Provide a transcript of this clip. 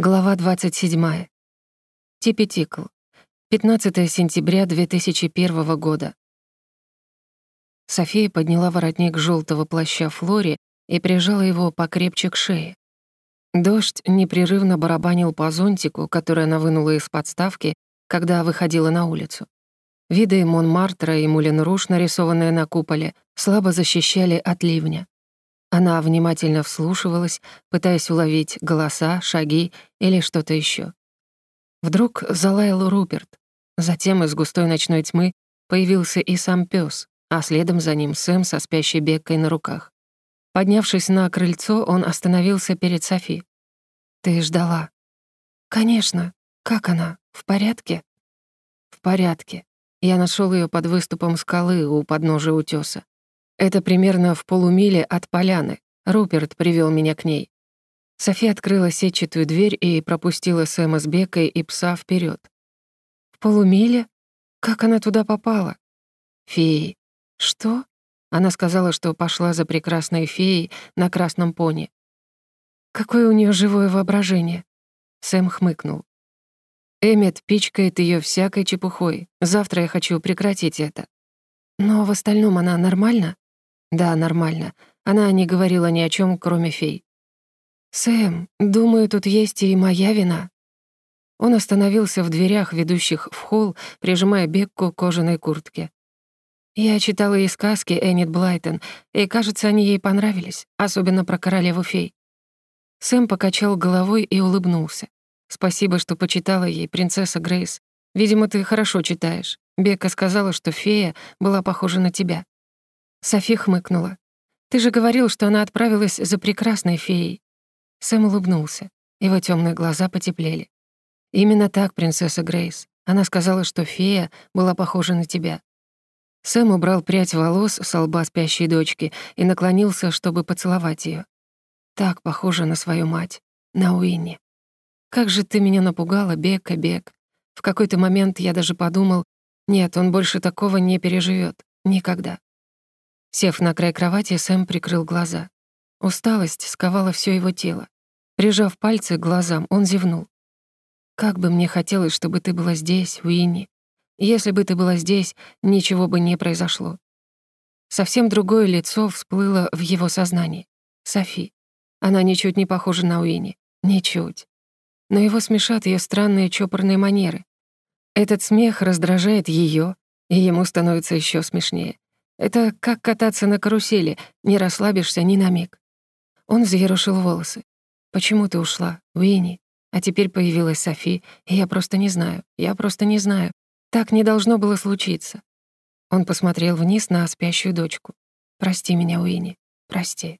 Глава 27. Типи Тикл. 15 сентября 2001 года. София подняла воротник желтого плаща Флори и прижала его покрепче к шее. Дождь непрерывно барабанил по зонтику, который она вынула из подставки, когда выходила на улицу. Виды Монмартра и Мулен-Руш, нарисованные на куполе, слабо защищали от ливня. Она внимательно вслушивалась, пытаясь уловить голоса, шаги или что-то еще. Вдруг залаял Руперт. Затем из густой ночной тьмы появился и сам пес, а следом за ним Сэм со спящей Беккой на руках. Поднявшись на крыльцо, он остановился перед Софи. «Ты ждала?» «Конечно. Как она? В порядке?» «В порядке. Я нашел ее под выступом скалы у подножия утеса. Это примерно в полумиле от поляны. Руперт привел меня к ней. София открыла сетчатую дверь и пропустила Сэма с Бекой и пса вперед. «В полумиле? Как она туда попала?» «Феи». «Что?» Она сказала, что пошла за прекрасной феей на красном пони. «Какое у нее живое воображение?» Сэм хмыкнул. Эммет пичкает ее всякой чепухой. Завтра я хочу прекратить это. Но в остальном она нормально? Да, нормально. Она не говорила ни о чем, кроме фей. «Сэм, думаю, тут есть и моя вина». Он остановился в дверях, ведущих в холл, прижимая Бекку к кожаной куртке. Я читала ей сказки Эннет Блайтон, и, кажется, они ей понравились, особенно про королеву фей. Сэм покачал головой и улыбнулся. «Спасибо, что почитала ей, принцесса Грейс. Видимо, ты хорошо читаешь. Бекка сказала, что фея была похожа на тебя». Софи хмыкнула. «Ты же говорил, что она отправилась за прекрасной феей». Сэм улыбнулся. Его темные глаза потеплели. «Именно так, принцесса Грейс. Она сказала, что фея была похожа на тебя». Сэм убрал прядь волос с лба спящей дочки и наклонился, чтобы поцеловать ее. Так похожа на свою мать, на Уинни. «Как же ты меня напугала, Бека, Бек. В какой-то момент я даже подумал, нет, он больше такого не переживет, Никогда. Сев на край кровати, Сэм прикрыл глаза. Усталость сковала все его тело. Прижав пальцы к глазам, он зевнул. «Как бы мне хотелось, чтобы ты была здесь, Уинни. Если бы ты была здесь, ничего бы не произошло». Совсем другое лицо всплыло в его сознании. Софи. Она ничуть не похожа на Уинни. Ничуть. Но его смешат ее странные чопорные манеры. Этот смех раздражает ее, и ему становится еще смешнее. Это как кататься на карусели, не расслабишься ни на миг. Он взъерошил волосы. «Почему ты ушла, Уинни? А теперь появилась Софи, и я просто не знаю, я просто не знаю. Так не должно было случиться». Он посмотрел вниз на спящую дочку. «Прости меня, Уинни, прости».